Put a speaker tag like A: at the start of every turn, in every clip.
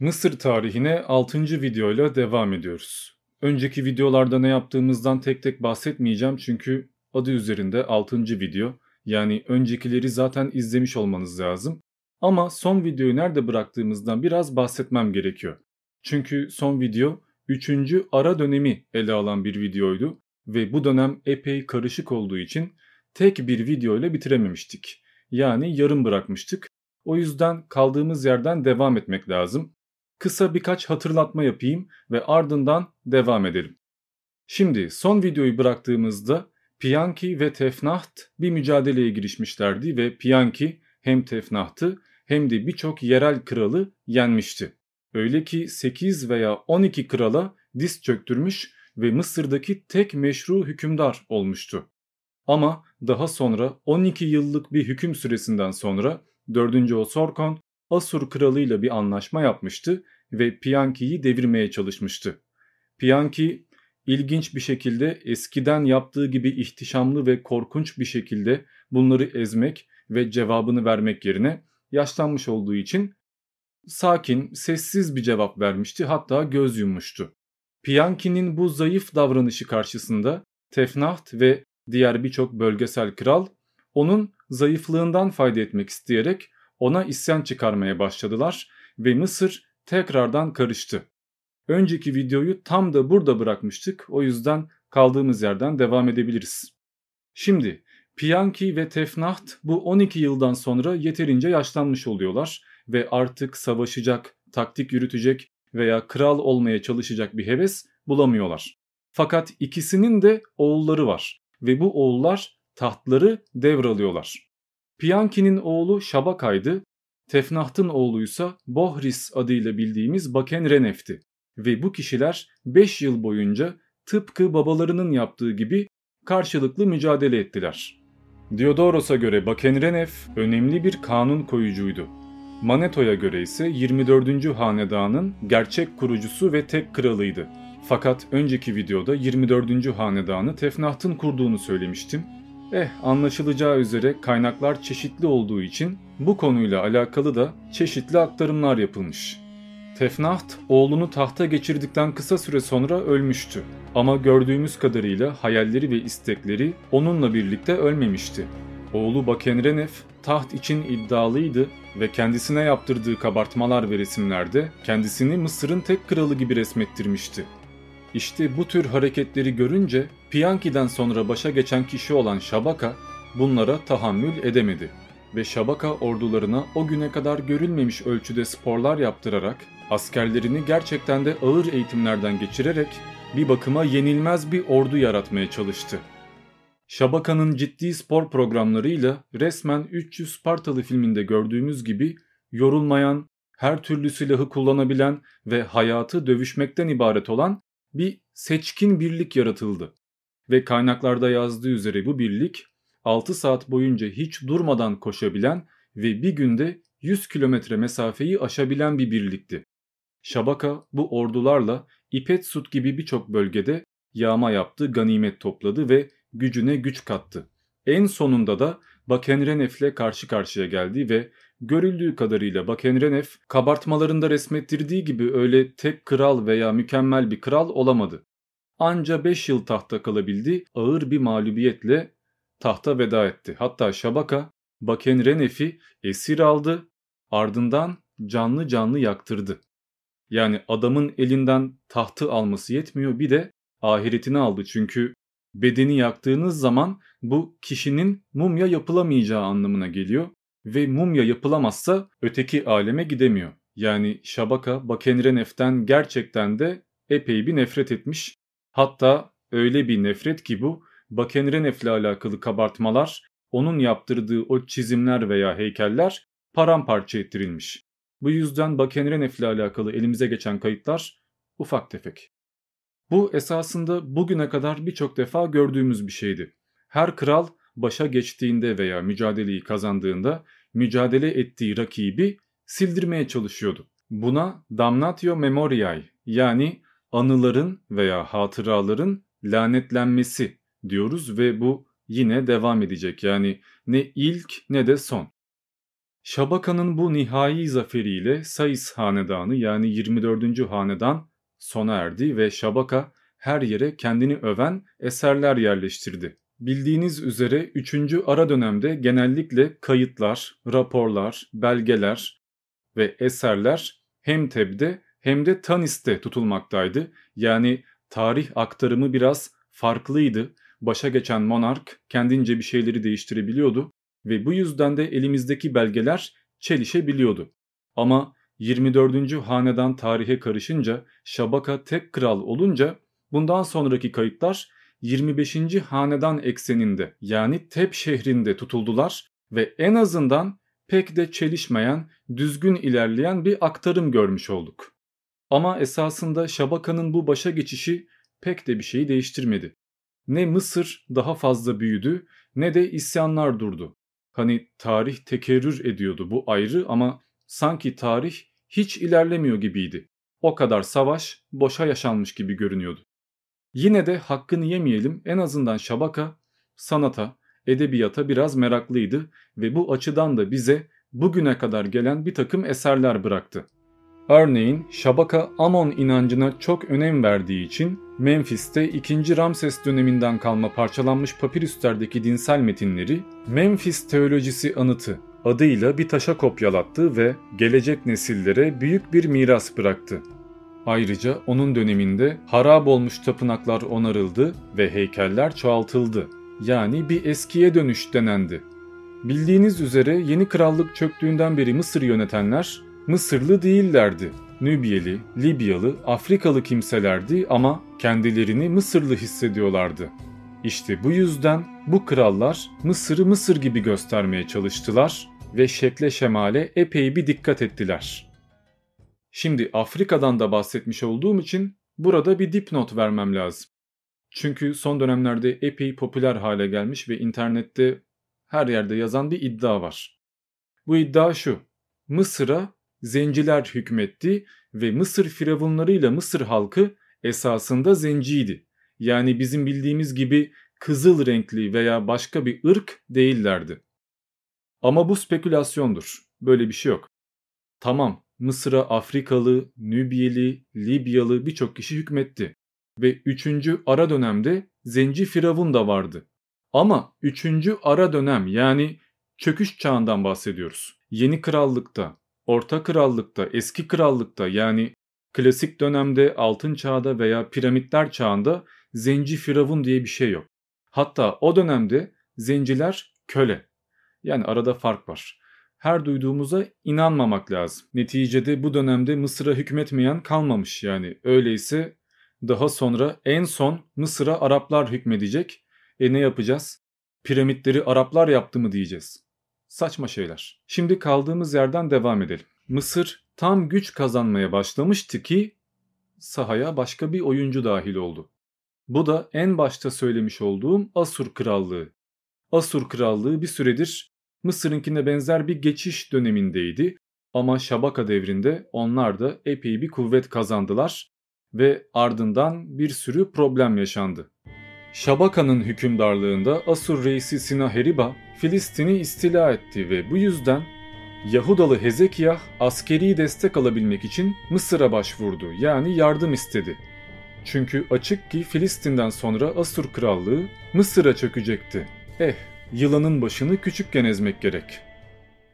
A: Mısır tarihine 6. videoyla devam ediyoruz. Önceki videolarda ne yaptığımızdan tek tek bahsetmeyeceğim çünkü adı üzerinde 6. video. Yani öncekileri zaten izlemiş olmanız lazım. Ama son videoyu nerede bıraktığımızdan biraz bahsetmem gerekiyor. Çünkü son video 3. ara dönemi ele alan bir videoydu ve bu dönem epey karışık olduğu için tek bir video ile bitirememiştik. Yani yarım bırakmıştık. O yüzden kaldığımız yerden devam etmek lazım kısa birkaç hatırlatma yapayım ve ardından devam edelim. Şimdi son videoyu bıraktığımızda Piyanki ve Tefnaht bir mücadeleye girişmişlerdi ve Piyanki hem Tefnaht'ı hem de birçok yerel kralı yenmişti. Öyle ki 8 veya 12 krala diz çöktürmüş ve Mısır'daki tek meşru hükümdar olmuştu. Ama daha sonra 12 yıllık bir hüküm süresinden sonra 4. Osorkon Asur kralıyla bir anlaşma yapmıştı ve Piyanki'yi devirmeye çalışmıştı. Piyanki ilginç bir şekilde eskiden yaptığı gibi ihtişamlı ve korkunç bir şekilde bunları ezmek ve cevabını vermek yerine yaşlanmış olduğu için sakin, sessiz bir cevap vermişti hatta göz yummuştu. Piyanki'nin bu zayıf davranışı karşısında Tefnaht ve diğer birçok bölgesel kral onun zayıflığından fayda etmek isteyerek ona isyan çıkarmaya başladılar ve Mısır tekrardan karıştı. Önceki videoyu tam da burada bırakmıştık o yüzden kaldığımız yerden devam edebiliriz. Şimdi Piyanki ve Tefnaht bu 12 yıldan sonra yeterince yaşlanmış oluyorlar ve artık savaşacak, taktik yürütecek veya kral olmaya çalışacak bir heves bulamıyorlar. Fakat ikisinin de oğulları var ve bu oğullar tahtları devralıyorlar. Piyanki'nin oğlu Şabakay'dı, Tefnaht'ın oğluysa Bohris adıyla bildiğimiz Bakenrenef'ti. Ve bu kişiler 5 yıl boyunca tıpkı babalarının yaptığı gibi karşılıklı mücadele ettiler. Diodoros'a göre Bakenrenef önemli bir kanun koyucuydu. Maneto'ya göre ise 24. hanedanın gerçek kurucusu ve tek kralıydı. Fakat önceki videoda 24. hanedanı Tefnaht'ın kurduğunu söylemiştim Eh anlaşılacağı üzere kaynaklar çeşitli olduğu için bu konuyla alakalı da çeşitli aktarımlar yapılmış. Tefnaht oğlunu tahta geçirdikten kısa süre sonra ölmüştü. Ama gördüğümüz kadarıyla hayalleri ve istekleri onunla birlikte ölmemişti. Oğlu Bakenrenef taht için iddialıydı ve kendisine yaptırdığı kabartmalar ve resimlerde kendisini Mısır'ın tek kralı gibi resmettirmişti. İşte bu tür hareketleri görünce Piyanki'den sonra başa geçen kişi olan Şabaka bunlara tahammül edemedi ve Şabaka ordularına o güne kadar görülmemiş ölçüde sporlar yaptırarak askerlerini gerçekten de ağır eğitimlerden geçirerek bir bakıma yenilmez bir ordu yaratmaya çalıştı. Şabaka'nın ciddi spor programlarıyla resmen 300 Spartalı filminde gördüğümüz gibi yorulmayan, her türlü silahı kullanabilen ve hayatı dövüşmekten ibaret olan bir seçkin birlik yaratıldı. Ve kaynaklarda yazdığı üzere bu birlik 6 saat boyunca hiç durmadan koşabilen ve bir günde 100 kilometre mesafeyi aşabilen bir birlikti. Şabaka bu ordularla İpetsut gibi birçok bölgede yağma yaptı, ganimet topladı ve gücüne güç kattı. En sonunda da Bakenrenef'le karşı karşıya geldi ve Görüldüğü kadarıyla Bakenrenef kabartmalarında resmettirdiği gibi öyle tek kral veya mükemmel bir kral olamadı. Anca 5 yıl tahta kalabildi ağır bir mağlubiyetle tahta veda etti. Hatta Şabaka Bakenrenef'i esir aldı ardından canlı canlı yaktırdı. Yani adamın elinden tahtı alması yetmiyor bir de ahiretini aldı çünkü bedeni yaktığınız zaman bu kişinin mumya yapılamayacağı anlamına geliyor ve mumya yapılamazsa öteki aleme gidemiyor. Yani Şabaka Bakenrenef'ten gerçekten de epey bir nefret etmiş. Hatta öyle bir nefret ki bu Bakenrenef'le alakalı kabartmalar, onun yaptırdığı o çizimler veya heykeller paramparça ettirilmiş. Bu yüzden Bakenrenef'le alakalı elimize geçen kayıtlar ufak tefek. Bu esasında bugüne kadar birçok defa gördüğümüz bir şeydi. Her kral başa geçtiğinde veya mücadeleyi kazandığında mücadele ettiği rakibi sildirmeye çalışıyordu. Buna damnatio memoriae yani anıların veya hatıraların lanetlenmesi diyoruz ve bu yine devam edecek. Yani ne ilk ne de son. Şabaka'nın bu nihai zaferiyle Sayıs hanedanı yani 24. hanedan sona erdi ve Şabaka her yere kendini öven eserler yerleştirdi. Bildiğiniz üzere 3. ara dönemde genellikle kayıtlar, raporlar, belgeler ve eserler hem Teb'de hem de Tanis'te tutulmaktaydı. Yani tarih aktarımı biraz farklıydı. Başa geçen monark kendince bir şeyleri değiştirebiliyordu ve bu yüzden de elimizdeki belgeler çelişebiliyordu. Ama 24. hanedan tarihe karışınca Şabaka tek kral olunca bundan sonraki kayıtlar 25. hanedan ekseninde yani Tep şehrinde tutuldular ve en azından pek de çelişmeyen, düzgün ilerleyen bir aktarım görmüş olduk. Ama esasında Şabaka'nın bu başa geçişi pek de bir şeyi değiştirmedi. Ne Mısır daha fazla büyüdü ne de isyanlar durdu. Hani tarih tekerrür ediyordu bu ayrı ama sanki tarih hiç ilerlemiyor gibiydi. O kadar savaş boşa yaşanmış gibi görünüyordu. Yine de hakkını yemeyelim en azından Şabaka sanata, edebiyata biraz meraklıydı ve bu açıdan da bize bugüne kadar gelen bir takım eserler bıraktı. Örneğin Şabaka Amon inancına çok önem verdiği için Memphis'te 2. Ramses döneminden kalma parçalanmış papirüslerdeki dinsel metinleri Memphis Teolojisi Anıtı adıyla bir taşa kopyalattı ve gelecek nesillere büyük bir miras bıraktı. Ayrıca onun döneminde harap olmuş tapınaklar onarıldı ve heykeller çoğaltıldı. Yani bir eskiye dönüş denendi. Bildiğiniz üzere yeni krallık çöktüğünden beri Mısır yönetenler Mısırlı değillerdi. Nübyeli, Libyalı, Afrikalı kimselerdi ama kendilerini Mısırlı hissediyorlardı. İşte bu yüzden bu krallar Mısır'ı Mısır gibi göstermeye çalıştılar ve şekle şemale epey bir dikkat ettiler. Şimdi Afrika'dan da bahsetmiş olduğum için burada bir dipnot vermem lazım. Çünkü son dönemlerde epey popüler hale gelmiş ve internette her yerde yazan bir iddia var. Bu iddia şu. Mısır'a zenciler hükmetti ve Mısır firavunlarıyla Mısır halkı esasında zenciydi. Yani bizim bildiğimiz gibi kızıl renkli veya başka bir ırk değillerdi. Ama bu spekülasyondur. Böyle bir şey yok. Tamam, Mısır'a Afrikalı, Nübyeli, Libyalı birçok kişi hükmetti. Ve 3. ara dönemde Zenci Firavun da vardı. Ama 3. ara dönem yani çöküş çağından bahsediyoruz. Yeni krallıkta, orta krallıkta, eski krallıkta yani klasik dönemde altın çağda veya piramitler çağında zenci firavun diye bir şey yok. Hatta o dönemde zenciler köle. Yani arada fark var. Her duyduğumuza inanmamak lazım. Neticede bu dönemde Mısır'a hükmetmeyen kalmamış yani. Öyleyse daha sonra en son Mısır'a Araplar hükmedecek. E ne yapacağız? Piramitleri Araplar yaptı mı diyeceğiz. Saçma şeyler. Şimdi kaldığımız yerden devam edelim. Mısır tam güç kazanmaya başlamıştı ki sahaya başka bir oyuncu dahil oldu. Bu da en başta söylemiş olduğum Asur Krallığı. Asur Krallığı bir süredir Mısır'ınkine benzer bir geçiş dönemindeydi ama Şabaka devrinde onlar da epey bir kuvvet kazandılar ve ardından bir sürü problem yaşandı. Şabaka'nın hükümdarlığında Asur reisi Sinaheriba Filistin'i istila etti ve bu yüzden Yahudalı Hezekiah askeri destek alabilmek için Mısır'a başvurdu yani yardım istedi. Çünkü açık ki Filistin'den sonra Asur krallığı Mısır'a çökecekti. Eh yılanın başını küçükken ezmek gerek.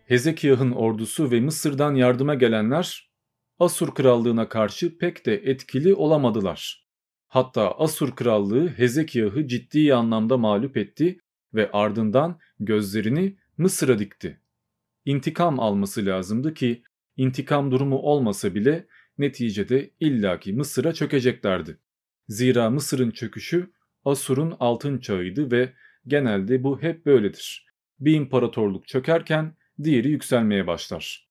A: Hezekiah'ın ordusu ve Mısır'dan yardıma gelenler Asur krallığına karşı pek de etkili olamadılar. Hatta Asur krallığı Hezekiah'ı ciddi anlamda mağlup etti ve ardından gözlerini Mısır'a dikti. İntikam alması lazımdı ki intikam durumu olmasa bile neticede illaki Mısır'a çökeceklerdi. Zira Mısır'ın çöküşü Asur'un altın çağıydı ve genelde bu hep böyledir. Bir imparatorluk çökerken diğeri yükselmeye başlar.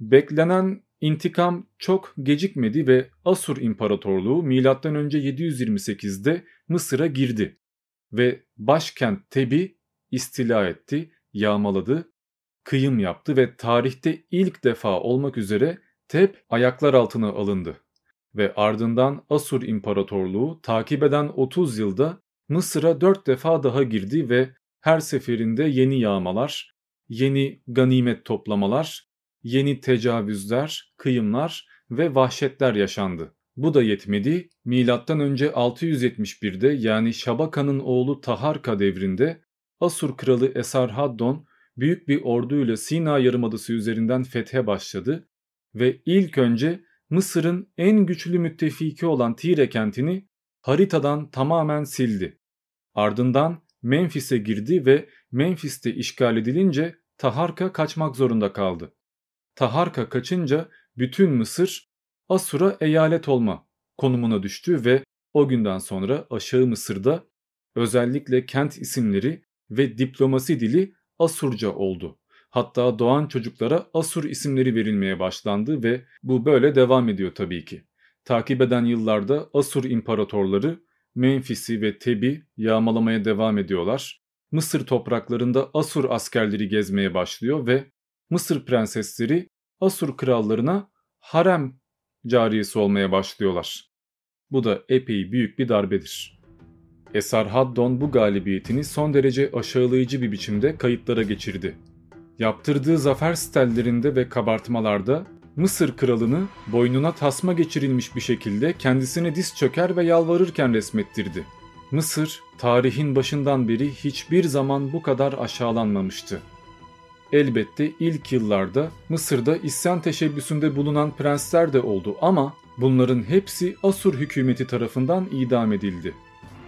A: Beklenen intikam çok gecikmedi ve Asur İmparatorluğu M.Ö. 728'de Mısır'a girdi ve başkent Tebi istila etti, yağmaladı, kıyım yaptı ve tarihte ilk defa olmak üzere Tep ayaklar altına alındı ve ardından Asur İmparatorluğu takip eden 30 yılda Mısır'a 4 defa daha girdi ve her seferinde yeni yağmalar, yeni ganimet toplamalar, yeni tecavüzler, kıyımlar ve vahşetler yaşandı. Bu da yetmedi. Milattan önce 671'de yani Şabaka'nın oğlu Taharka devrinde Asur kralı Esarhaddon büyük bir orduyla Sina Yarımadası üzerinden fethe başladı ve ilk önce Mısır'ın en güçlü müttefiki olan Tire kentini haritadan tamamen sildi. Ardından Memphis'e girdi ve Memphis'te işgal edilince Taharka kaçmak zorunda kaldı. Taharka kaçınca bütün Mısır Asur'a eyalet olma konumuna düştü ve o günden sonra aşağı Mısır'da özellikle kent isimleri ve diplomasi dili Asurca oldu. Hatta doğan çocuklara Asur isimleri verilmeye başlandı ve bu böyle devam ediyor tabii ki. Takip eden yıllarda Asur imparatorları Memphis'i ve Teb'i yağmalamaya devam ediyorlar. Mısır topraklarında Asur askerleri gezmeye başlıyor ve Mısır prensesleri Asur krallarına harem cariyesi olmaya başlıyorlar. Bu da epey büyük bir darbedir. Esarhaddon bu galibiyetini son derece aşağılayıcı bir biçimde kayıtlara geçirdi. Yaptırdığı zafer stellerinde ve kabartmalarda Mısır kralını boynuna tasma geçirilmiş bir şekilde kendisine diz çöker ve yalvarırken resmettirdi. Mısır tarihin başından beri hiçbir zaman bu kadar aşağılanmamıştı. Elbette ilk yıllarda Mısır'da isyan teşebbüsünde bulunan prensler de oldu ama bunların hepsi Asur hükümeti tarafından idam edildi.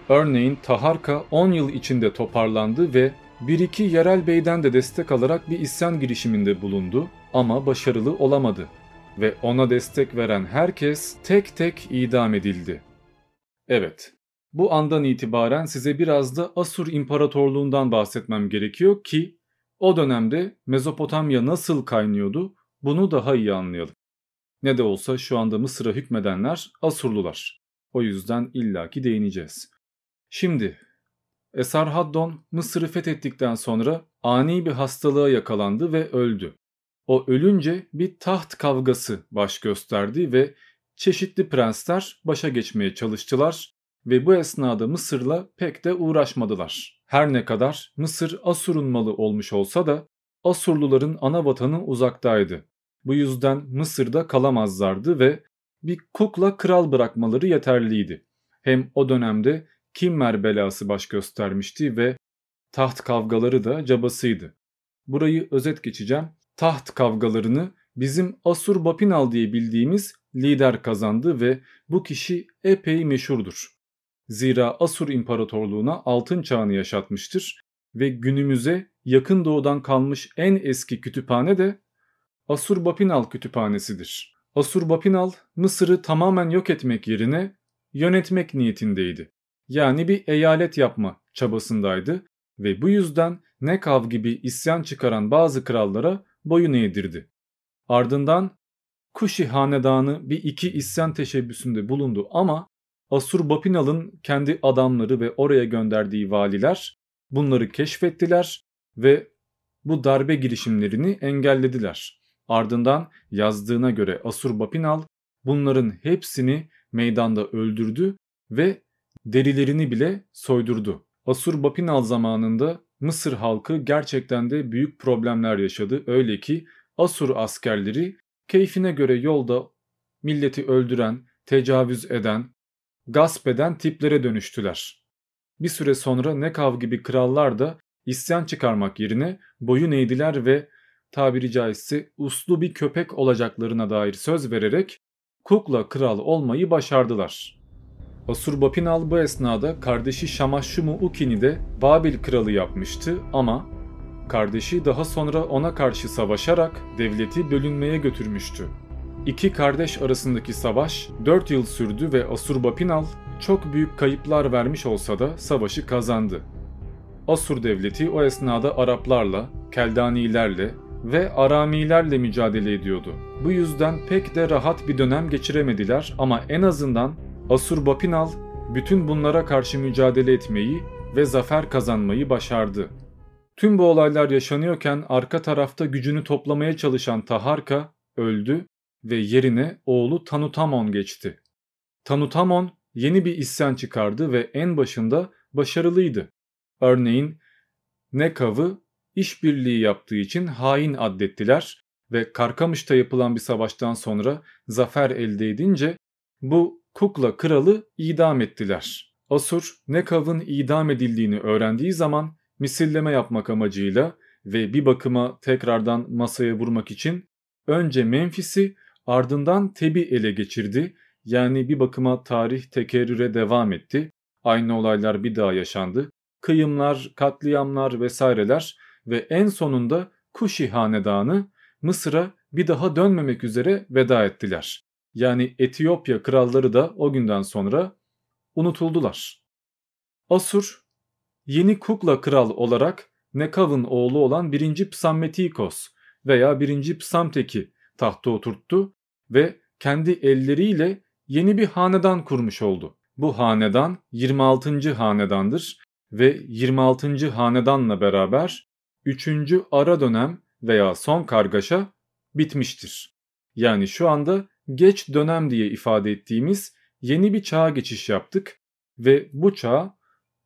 A: Örneğin Taharka 10 yıl içinde toparlandı ve bir iki yerel beyden de destek alarak bir isyan girişiminde bulundu ama başarılı olamadı ve ona destek veren herkes tek tek idam edildi. Evet, bu andan itibaren size biraz da Asur İmparatorluğundan bahsetmem gerekiyor ki o dönemde Mezopotamya nasıl kaynıyordu bunu daha iyi anlayalım. Ne de olsa şu anda Mısır'a hükmedenler Asurlular. O yüzden illaki değineceğiz. Şimdi Esarhaddon Mısır'ı fethettikten sonra ani bir hastalığa yakalandı ve öldü. O ölünce bir taht kavgası baş gösterdi ve çeşitli prensler başa geçmeye çalıştılar ve bu esnada Mısır'la pek de uğraşmadılar. Her ne kadar Mısır Asur'un malı olmuş olsa da Asurluların ana vatanı uzaktaydı. Bu yüzden Mısır'da kalamazlardı ve bir kukla kral bırakmaları yeterliydi. Hem o dönemde Kimmer belası baş göstermişti ve taht kavgaları da cabasıydı. Burayı özet geçeceğim. Taht kavgalarını bizim Asur Bapinal diye bildiğimiz lider kazandı ve bu kişi epey meşhurdur. Zira Asur İmparatorluğu'na altın çağını yaşatmıştır ve günümüze yakın doğudan kalmış en eski kütüphane de Asur Bapinal kütüphanesidir. Asur Bapinal Mısır'ı tamamen yok etmek yerine yönetmek niyetindeydi. Yani bir eyalet yapma çabasındaydı ve bu yüzden Nekav gibi isyan çıkaran bazı krallara boyun eğdirdi. Ardından Kuşi hanedanı bir iki isyan teşebbüsünde bulundu ama Asur-Bapinal'ın kendi adamları ve oraya gönderdiği valiler bunları keşfettiler ve bu darbe girişimlerini engellediler. Ardından yazdığına göre Asur-Bapinal bunların hepsini meydanda öldürdü ve derilerini bile soydurdu. Asur-Bapinal zamanında Mısır halkı gerçekten de büyük problemler yaşadı. Öyle ki Asur askerleri keyfine göre yolda milleti öldüren, tecavüz eden, gasp eden tiplere dönüştüler. Bir süre sonra Nekav gibi krallar da isyan çıkarmak yerine boyun eğdiler ve tabiri caizse uslu bir köpek olacaklarına dair söz vererek kukla kral olmayı başardılar. Asurbanipal bu esnada kardeşi Şamaşşumu Ukin'i de Babil kralı yapmıştı ama kardeşi daha sonra ona karşı savaşarak devleti bölünmeye götürmüştü. İki kardeş arasındaki savaş 4 yıl sürdü ve Asurbanipal çok büyük kayıplar vermiş olsa da savaşı kazandı. Asur devleti o esnada Araplarla, Keldanilerle ve Aramilerle mücadele ediyordu. Bu yüzden pek de rahat bir dönem geçiremediler ama en azından Asurbanipal bütün bunlara karşı mücadele etmeyi ve zafer kazanmayı başardı. Tüm bu olaylar yaşanıyorken arka tarafta gücünü toplamaya çalışan Taharka öldü ve yerine oğlu Tanutamon geçti. Tanutamon yeni bir isyan çıkardı ve en başında başarılıydı. Örneğin Nekav'ı işbirliği yaptığı için hain addettiler ve Karkamış'ta yapılan bir savaştan sonra zafer elde edince bu Kukla kralı idam ettiler. Asur, Nekav'ın idam edildiğini öğrendiği zaman misilleme yapmak amacıyla ve bir bakıma tekrardan masaya vurmak için önce Memphis'i ardından Teb'i ele geçirdi. Yani bir bakıma tarih tekerrüre devam etti. Aynı olaylar bir daha yaşandı. Kıyımlar, katliamlar vesaireler ve en sonunda Kuşi hanedanı Mısır'a bir daha dönmemek üzere veda ettiler. Yani Etiyopya kralları da o günden sonra unutuldular. Asur yeni Kukla kral olarak Nekav'ın oğlu olan 1. Psammetikos veya 1. Psamtek'i tahta oturttu ve kendi elleriyle yeni bir hanedan kurmuş oldu. Bu hanedan 26. hanedandır ve 26. hanedanla beraber 3. ara dönem veya son kargaşa bitmiştir. Yani şu anda geç dönem diye ifade ettiğimiz yeni bir çağa geçiş yaptık ve bu çağ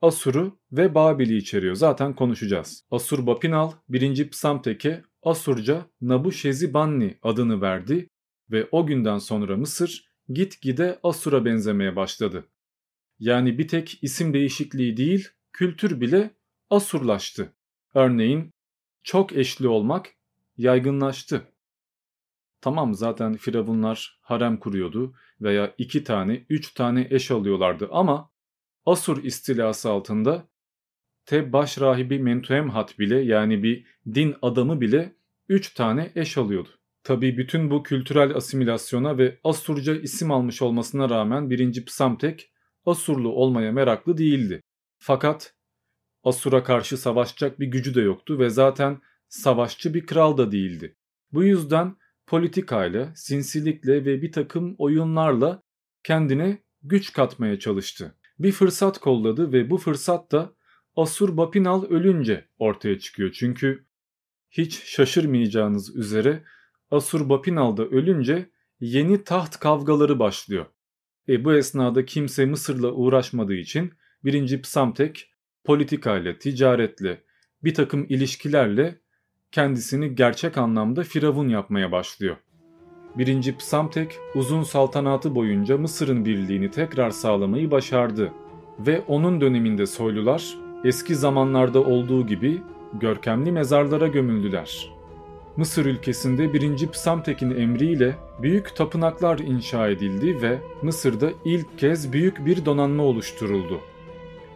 A: Asur'u ve Babil'i içeriyor. Zaten konuşacağız. Asur Bapinal 1. Psamtek'e Asurca Nabu-Şezibanni adını verdi ve o günden sonra Mısır gitgide Asur'a benzemeye başladı. Yani bir tek isim değişikliği değil, kültür bile Asurlaştı. Örneğin çok eşli olmak yaygınlaştı. Tamam zaten firavunlar harem kuruyordu veya iki tane, üç tane eş alıyorlardı ama Asur istilası altında Teb baş rahibi Mentuemhat bile yani bir din adamı bile üç tane eş alıyordu. Tabii bütün bu kültürel asimilasyona ve Asurca isim almış olmasına rağmen 1. Psamtek Asurlu olmaya meraklı değildi. Fakat Asur'a karşı savaşacak bir gücü de yoktu ve zaten savaşçı bir kral da değildi. Bu yüzden politikayla, sinsilikle ve bir takım oyunlarla kendine güç katmaya çalıştı. Bir fırsat kolladı ve bu fırsat da Asur Bapinal ölünce ortaya çıkıyor. Çünkü hiç şaşırmayacağınız üzere Asur Bapinal da ölünce yeni taht kavgaları başlıyor. E bu esnada kimse Mısır'la uğraşmadığı için 1. Psamtek politikayla, ticaretle, bir takım ilişkilerle kendisini gerçek anlamda firavun yapmaya başlıyor. 1. Psamtek uzun saltanatı boyunca Mısır'ın birliğini tekrar sağlamayı başardı ve onun döneminde soylular eski zamanlarda olduğu gibi görkemli mezarlara gömüldüler. Mısır ülkesinde 1. Psamtek'in emriyle büyük tapınaklar inşa edildi ve Mısır'da ilk kez büyük bir donanma oluşturuldu.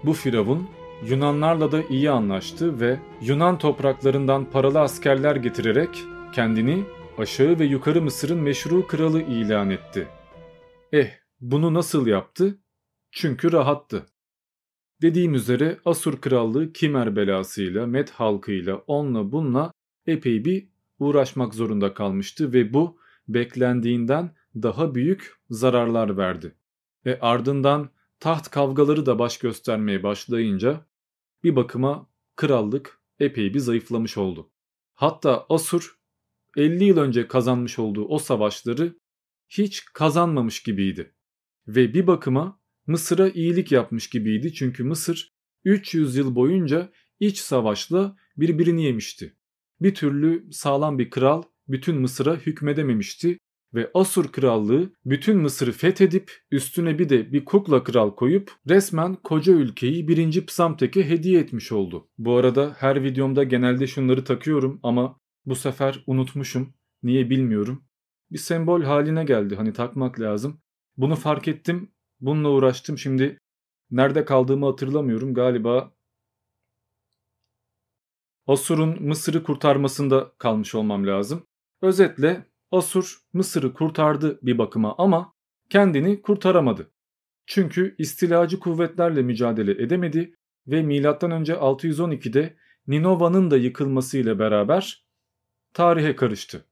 A: Bu firavun Yunanlarla da iyi anlaştı ve Yunan topraklarından paralı askerler getirerek kendini aşağı ve yukarı Mısır'ın meşru kralı ilan etti. Eh bunu nasıl yaptı? Çünkü rahattı. Dediğim üzere Asur krallığı Kimer belasıyla, Med halkıyla, onunla bununla epey bir uğraşmak zorunda kalmıştı ve bu beklendiğinden daha büyük zararlar verdi. Ve ardından taht kavgaları da baş göstermeye başlayınca bir bakıma krallık epey bir zayıflamış oldu. Hatta Asur 50 yıl önce kazanmış olduğu o savaşları hiç kazanmamış gibiydi. Ve bir bakıma Mısır'a iyilik yapmış gibiydi çünkü Mısır 300 yıl boyunca iç savaşla birbirini yemişti. Bir türlü sağlam bir kral bütün Mısır'a hükmedememişti ve Asur krallığı bütün Mısır'ı fethedip üstüne bir de bir kukla kral koyup resmen koca ülkeyi 1. Psamtek'e hediye etmiş oldu. Bu arada her videomda genelde şunları takıyorum ama bu sefer unutmuşum. Niye bilmiyorum. Bir sembol haline geldi hani takmak lazım. Bunu fark ettim. Bununla uğraştım. Şimdi nerede kaldığımı hatırlamıyorum. Galiba Asur'un Mısır'ı kurtarmasında kalmış olmam lazım. Özetle Asur Mısır'ı kurtardı bir bakıma ama kendini kurtaramadı. Çünkü istilacı kuvvetlerle mücadele edemedi ve M.Ö. 612'de Ninova'nın da yıkılmasıyla beraber tarihe karıştı.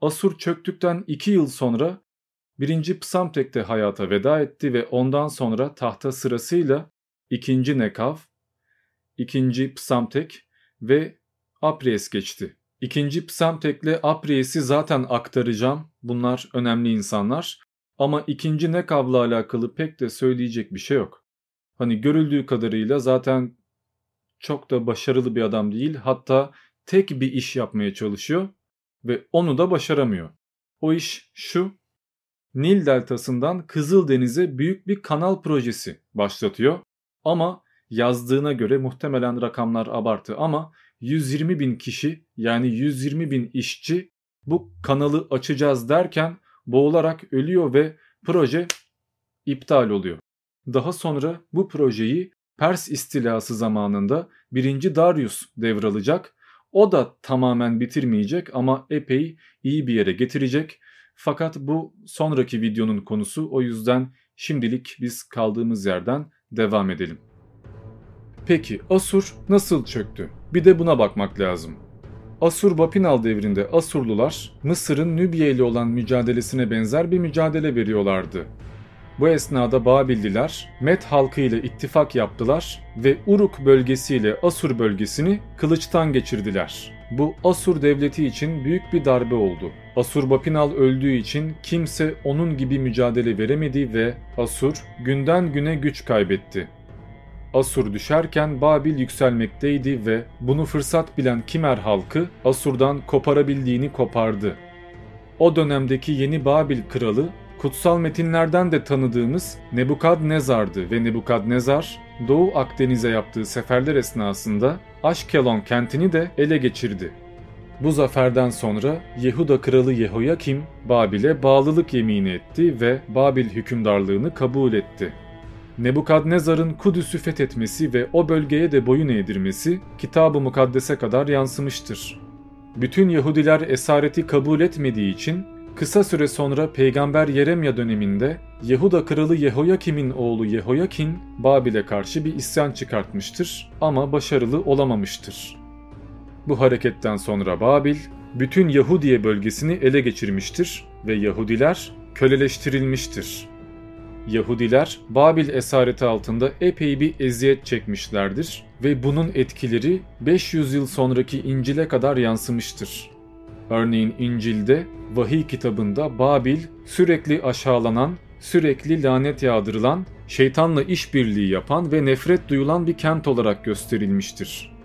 A: Asur çöktükten 2 yıl sonra 1. Psamtek de hayata veda etti ve ondan sonra tahta sırasıyla 2. Nekav, 2. Psamtek ve Apries geçti. İkinci Psamtek'le Apries'i zaten aktaracağım. Bunlar önemli insanlar. Ama ikinci Nekav'la alakalı pek de söyleyecek bir şey yok. Hani görüldüğü kadarıyla zaten çok da başarılı bir adam değil. Hatta tek bir iş yapmaya çalışıyor ve onu da başaramıyor. O iş şu. Nil deltasından Kızıldeniz'e büyük bir kanal projesi başlatıyor. Ama yazdığına göre muhtemelen rakamlar abartı ama 120 bin kişi yani 120 bin işçi bu kanalı açacağız derken boğularak ölüyor ve proje iptal oluyor. Daha sonra bu projeyi Pers istilası zamanında 1. Darius devralacak. O da tamamen bitirmeyecek ama epey iyi bir yere getirecek. Fakat bu sonraki videonun konusu o yüzden şimdilik biz kaldığımız yerden devam edelim. Peki Asur nasıl çöktü? Bir de buna bakmak lazım. Asur-Bapinal devrinde Asurlular Mısır'ın Nübye ile olan mücadelesine benzer bir mücadele veriyorlardı. Bu esnada Babilliler Met halkı ile ittifak yaptılar ve Uruk bölgesiyle Asur bölgesini kılıçtan geçirdiler. Bu Asur devleti için büyük bir darbe oldu. Asur-Bapinal öldüğü için kimse onun gibi mücadele veremedi ve Asur günden güne güç kaybetti. Asur düşerken Babil yükselmekteydi ve bunu fırsat bilen Kimer halkı Asur'dan koparabildiğini kopardı. O dönemdeki yeni Babil kralı kutsal metinlerden de tanıdığımız Nebukadnezar'dı ve Nebukadnezar Doğu Akdeniz'e yaptığı seferler esnasında Aşkelon kentini de ele geçirdi. Bu zaferden sonra Yehuda kralı Yehoyakim Babil'e bağlılık yemini etti ve Babil hükümdarlığını kabul etti. Nebukadnezar'ın Kudüs'ü fethetmesi ve o bölgeye de boyun eğdirmesi Kitab-ı Mukaddes'e kadar yansımıştır. Bütün Yahudiler esareti kabul etmediği için kısa süre sonra Peygamber Yeremya döneminde Yehuda kralı Yehoyakim'in oğlu Yehoyakin Babil'e karşı bir isyan çıkartmıştır ama başarılı olamamıştır. Bu hareketten sonra Babil bütün Yahudiye bölgesini ele geçirmiştir ve Yahudiler köleleştirilmiştir. Yahudiler Babil esareti altında epey bir eziyet çekmişlerdir ve bunun etkileri 500 yıl sonraki İncil'e kadar yansımıştır. Örneğin İncil'de vahiy kitabında Babil sürekli aşağılanan, sürekli lanet yağdırılan, şeytanla işbirliği yapan ve nefret duyulan bir kent olarak gösterilmiştir.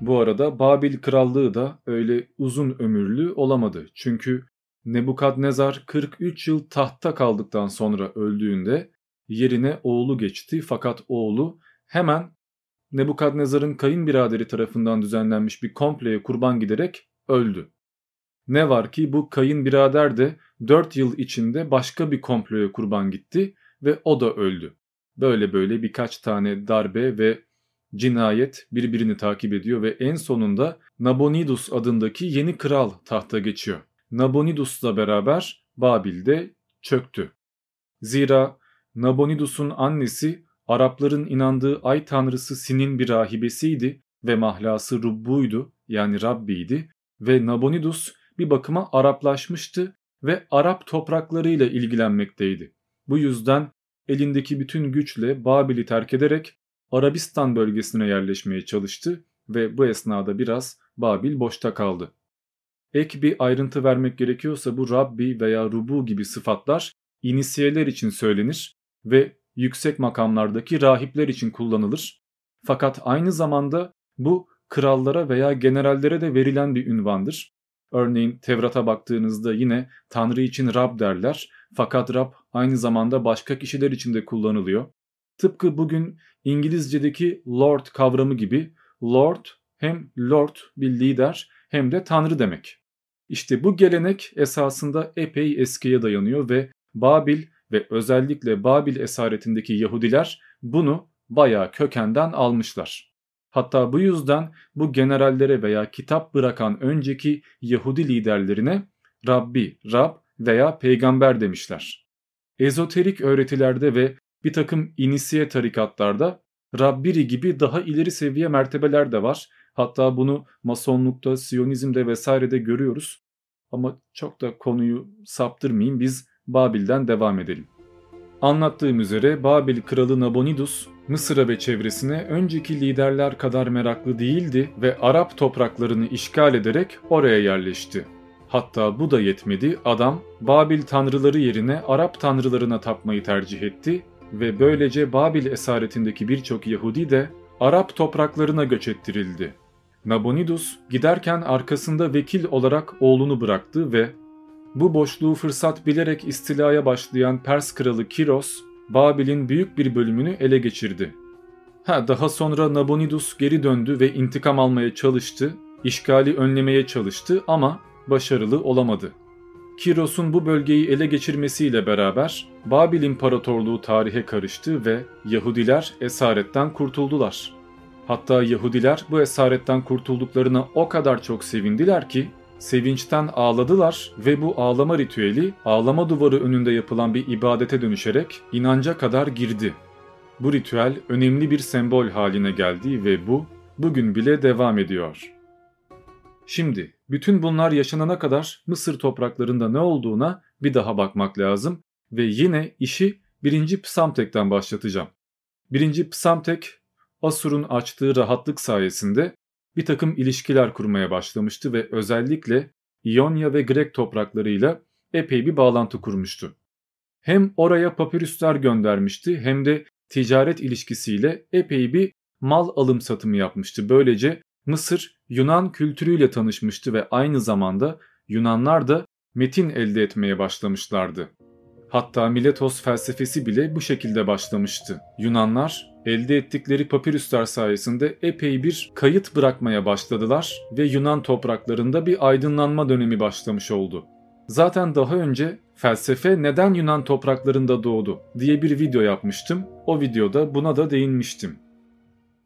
A: Bu arada Babil krallığı da öyle uzun ömürlü olamadı. Çünkü Nebukadnezar 43 yıl tahtta kaldıktan sonra öldüğünde yerine oğlu geçti fakat oğlu hemen Nebukadnezar'ın kayınbiraderi tarafından düzenlenmiş bir kompleye kurban giderek öldü. Ne var ki bu kayınbirader de 4 yıl içinde başka bir komploya kurban gitti ve o da öldü. Böyle böyle birkaç tane darbe ve cinayet birbirini takip ediyor ve en sonunda Nabonidus adındaki yeni kral tahta geçiyor. Nabonidus'la beraber Babil'de çöktü. Zira Nabonidus'un annesi Arapların inandığı ay tanrısı Sin'in bir rahibesiydi ve mahlası Rubbu'ydu yani Rabbiydi ve Nabonidus bir bakıma Araplaşmıştı ve Arap topraklarıyla ilgilenmekteydi. Bu yüzden elindeki bütün güçle Babil'i terk ederek Arabistan bölgesine yerleşmeye çalıştı ve bu esnada biraz Babil boşta kaldı. Ek bir ayrıntı vermek gerekiyorsa bu Rabbi veya Rubu gibi sıfatlar inisiyeler için söylenir ve yüksek makamlardaki rahipler için kullanılır. Fakat aynı zamanda bu krallara veya generallere de verilen bir ünvandır. Örneğin Tevrat'a baktığınızda yine Tanrı için Rab derler fakat Rab aynı zamanda başka kişiler için de kullanılıyor. Tıpkı bugün İngilizce'deki Lord kavramı gibi Lord hem Lord bir lider hem de Tanrı demek. İşte bu gelenek esasında epey eskiye dayanıyor ve Babil ve özellikle Babil esaretindeki Yahudiler bunu bayağı kökenden almışlar. Hatta bu yüzden bu generallere veya kitap bırakan önceki Yahudi liderlerine Rabbi, Rab veya peygamber demişler. Ezoterik öğretilerde ve bir takım inisiye tarikatlarda Rabbiri gibi daha ileri seviye mertebeler de var. Hatta bunu masonlukta, siyonizmde vesairede görüyoruz. Ama çok da konuyu saptırmayayım biz Babil'den devam edelim. Anlattığım üzere Babil kralı Nabonidus Mısır'a ve çevresine önceki liderler kadar meraklı değildi ve Arap topraklarını işgal ederek oraya yerleşti. Hatta bu da yetmedi adam Babil tanrıları yerine Arap tanrılarına tapmayı tercih etti ve böylece Babil esaretindeki birçok Yahudi de Arap topraklarına göç ettirildi. Nabonidus giderken arkasında vekil olarak oğlunu bıraktı ve bu boşluğu fırsat bilerek istilaya başlayan Pers kralı Kiros, Babil'in büyük bir bölümünü ele geçirdi. Ha, daha sonra Nabonidus geri döndü ve intikam almaya çalıştı, işgali önlemeye çalıştı ama başarılı olamadı. Kiros'un bu bölgeyi ele geçirmesiyle beraber Babil İmparatorluğu tarihe karıştı ve Yahudiler esaretten kurtuldular. Hatta Yahudiler bu esaretten kurtulduklarına o kadar çok sevindiler ki sevinçten ağladılar ve bu ağlama ritüeli ağlama duvarı önünde yapılan bir ibadete dönüşerek inanca kadar girdi. Bu ritüel önemli bir sembol haline geldi ve bu bugün bile devam ediyor. Şimdi bütün bunlar yaşanana kadar Mısır topraklarında ne olduğuna bir daha bakmak lazım ve yine işi 1. Psamtek'ten başlatacağım. 1. Psamtek Asur'un açtığı rahatlık sayesinde bir takım ilişkiler kurmaya başlamıştı ve özellikle İonya ve Grek topraklarıyla epey bir bağlantı kurmuştu. Hem oraya papirüsler göndermişti hem de ticaret ilişkisiyle epey bir mal alım satımı yapmıştı. Böylece Mısır Yunan kültürüyle tanışmıştı ve aynı zamanda Yunanlar da metin elde etmeye başlamışlardı. Hatta Miletos felsefesi bile bu şekilde başlamıştı. Yunanlar elde ettikleri papirüsler sayesinde epey bir kayıt bırakmaya başladılar ve Yunan topraklarında bir aydınlanma dönemi başlamış oldu. Zaten daha önce felsefe neden Yunan topraklarında doğdu diye bir video yapmıştım. O videoda buna da değinmiştim.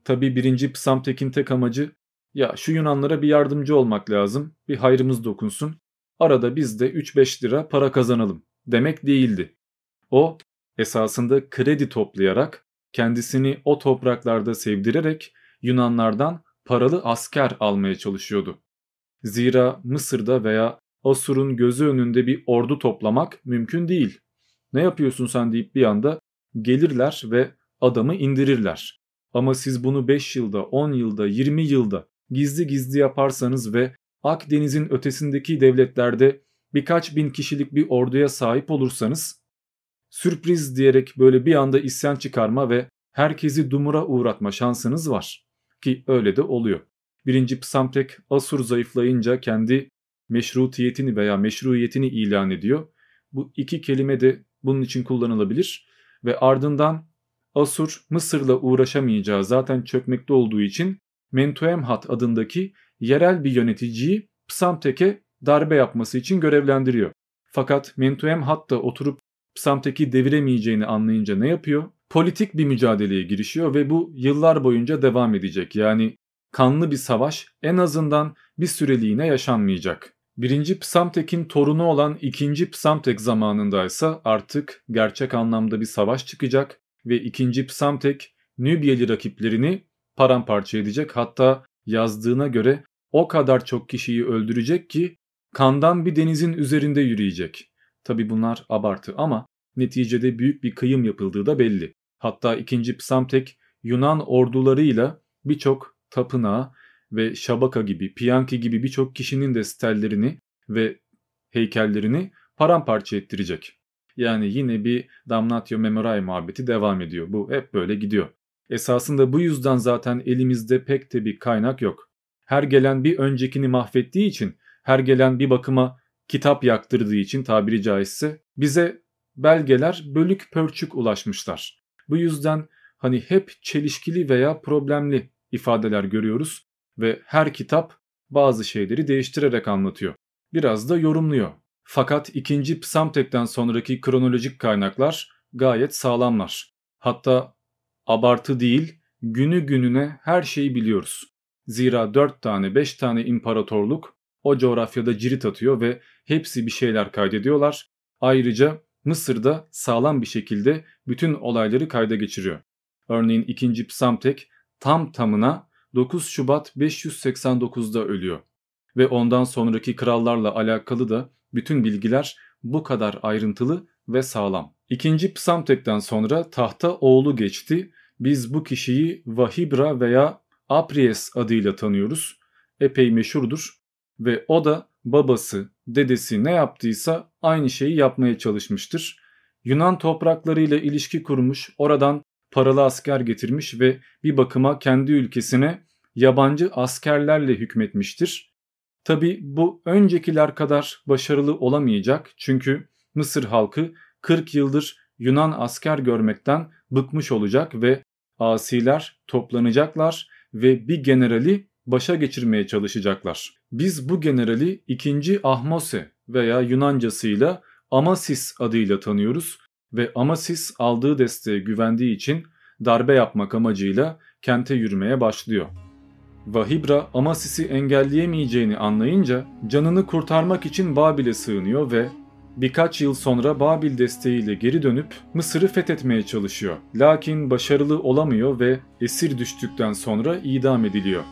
A: Tabi birinci Psamtek'in tek amacı ya şu Yunanlara bir yardımcı olmak lazım, bir hayrımız dokunsun, arada biz de 3-5 lira para kazanalım demek değildi. O esasında kredi toplayarak kendisini o topraklarda sevdirerek Yunanlardan paralı asker almaya çalışıyordu. Zira Mısır'da veya Asur'un gözü önünde bir ordu toplamak mümkün değil. Ne yapıyorsun sen deyip bir anda gelirler ve adamı indirirler. Ama siz bunu 5 yılda, 10 yılda, 20 yılda gizli gizli yaparsanız ve Akdeniz'in ötesindeki devletlerde birkaç bin kişilik bir orduya sahip olursanız sürpriz diyerek böyle bir anda isyan çıkarma ve herkesi dumura uğratma şansınız var. Ki öyle de oluyor. Birinci Psamtek Asur zayıflayınca kendi meşrutiyetini veya meşruiyetini ilan ediyor. Bu iki kelime de bunun için kullanılabilir ve ardından Asur Mısır'la uğraşamayacağı zaten çökmekte olduğu için Mentuemhat adındaki yerel bir yöneticiyi Psamtek'e darbe yapması için görevlendiriyor. Fakat Mentuemhat da oturup Psamtek'i deviremeyeceğini anlayınca ne yapıyor? Politik bir mücadeleye girişiyor ve bu yıllar boyunca devam edecek. Yani kanlı bir savaş en azından bir süreliğine yaşanmayacak. Birinci Psamtek'in torunu olan ikinci Psamtek zamanındaysa artık gerçek anlamda bir savaş çıkacak ve ikinci Psamtek Nübyeli rakiplerini paramparça edecek. Hatta yazdığına göre o kadar çok kişiyi öldürecek ki kandan bir denizin üzerinde yürüyecek. Tabi bunlar abartı ama neticede büyük bir kıyım yapıldığı da belli. Hatta 2. Psamtek Yunan ordularıyla birçok tapınağı ve Şabaka gibi, Piyanki gibi birçok kişinin de stellerini ve heykellerini paramparça ettirecek. Yani yine bir Damnatio Memorae muhabbeti devam ediyor. Bu hep böyle gidiyor. Esasında bu yüzden zaten elimizde pek de bir kaynak yok. Her gelen bir öncekini mahvettiği için, her gelen bir bakıma kitap yaktırdığı için tabiri caizse bize belgeler bölük pörçük ulaşmışlar. Bu yüzden hani hep çelişkili veya problemli ifadeler görüyoruz ve her kitap bazı şeyleri değiştirerek anlatıyor. Biraz da yorumluyor. Fakat ikinci Psamtek'ten sonraki kronolojik kaynaklar gayet sağlamlar. Hatta abartı değil, günü gününe her şeyi biliyoruz. Zira 4 tane 5 tane imparatorluk o coğrafyada cirit atıyor ve hepsi bir şeyler kaydediyorlar. Ayrıca Mısır'da sağlam bir şekilde bütün olayları kayda geçiriyor. Örneğin 2. Psamtek tam tamına 9 Şubat 589'da ölüyor. Ve ondan sonraki krallarla alakalı da bütün bilgiler bu kadar ayrıntılı ve sağlam. İkinci Psamtek'ten sonra tahta oğlu geçti. Biz bu kişiyi Vahibra veya Apries adıyla tanıyoruz. Epey meşhurdur ve o da babası, dedesi ne yaptıysa aynı şeyi yapmaya çalışmıştır. Yunan topraklarıyla ilişki kurmuş, oradan paralı asker getirmiş ve bir bakıma kendi ülkesine yabancı askerlerle hükmetmiştir. Tabi bu öncekiler kadar başarılı olamayacak çünkü Mısır halkı 40 yıldır Yunan asker görmekten bıkmış olacak ve asiler toplanacaklar ve bir generali başa geçirmeye çalışacaklar. Biz bu generali 2. Ahmose veya Yunancasıyla Amasis adıyla tanıyoruz ve Amasis aldığı desteğe güvendiği için darbe yapmak amacıyla kente yürümeye başlıyor. Vahibra Amasis'i engelleyemeyeceğini anlayınca canını kurtarmak için Babil'e sığınıyor ve birkaç yıl sonra Babil desteğiyle geri dönüp Mısır'ı fethetmeye çalışıyor. Lakin başarılı olamıyor ve esir düştükten sonra idam ediliyor.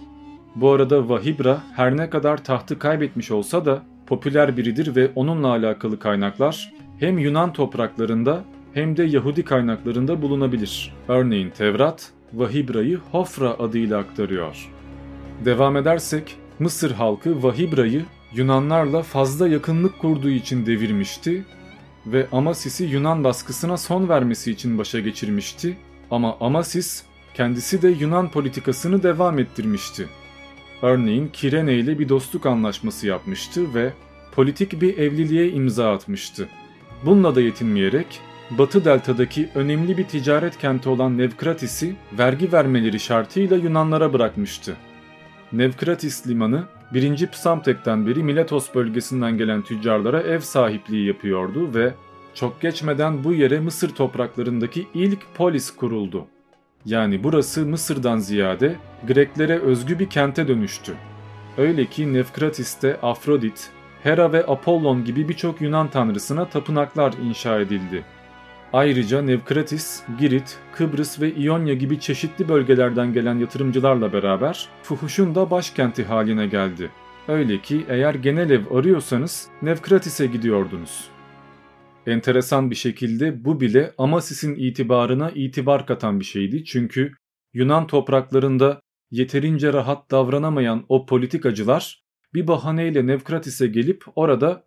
A: Bu arada Vahibra her ne kadar tahtı kaybetmiş olsa da popüler biridir ve onunla alakalı kaynaklar hem Yunan topraklarında hem de Yahudi kaynaklarında bulunabilir. Örneğin Tevrat, Vahibra'yı Hofra adıyla aktarıyor. Devam edersek Mısır halkı Vahibra'yı Yunanlarla fazla yakınlık kurduğu için devirmişti ve Amasis'i Yunan baskısına son vermesi için başa geçirmişti ama Amasis kendisi de Yunan politikasını devam ettirmişti. Örneğin Kirene ile bir dostluk anlaşması yapmıştı ve politik bir evliliğe imza atmıştı. Bununla da yetinmeyerek Batı Delta'daki önemli bir ticaret kenti olan Nevkratis'i vergi vermeleri şartıyla Yunanlara bırakmıştı. Nevkratis limanı 1. Psamtek'ten beri Miletos bölgesinden gelen tüccarlara ev sahipliği yapıyordu ve çok geçmeden bu yere Mısır topraklarındaki ilk polis kuruldu. Yani burası Mısır'dan ziyade Greklere özgü bir kente dönüştü. Öyle ki Nefkratis'te Afrodit, Hera ve Apollon gibi birçok Yunan tanrısına tapınaklar inşa edildi. Ayrıca Nevkratis, Girit, Kıbrıs ve İonya gibi çeşitli bölgelerden gelen yatırımcılarla beraber Fuhuş'un da başkenti haline geldi. Öyle ki eğer genel ev arıyorsanız Nevkratis'e gidiyordunuz. Enteresan bir şekilde bu bile Amasis'in itibarına itibar katan bir şeydi çünkü Yunan topraklarında yeterince rahat davranamayan o politikacılar bir bahaneyle Nevkratis'e gelip orada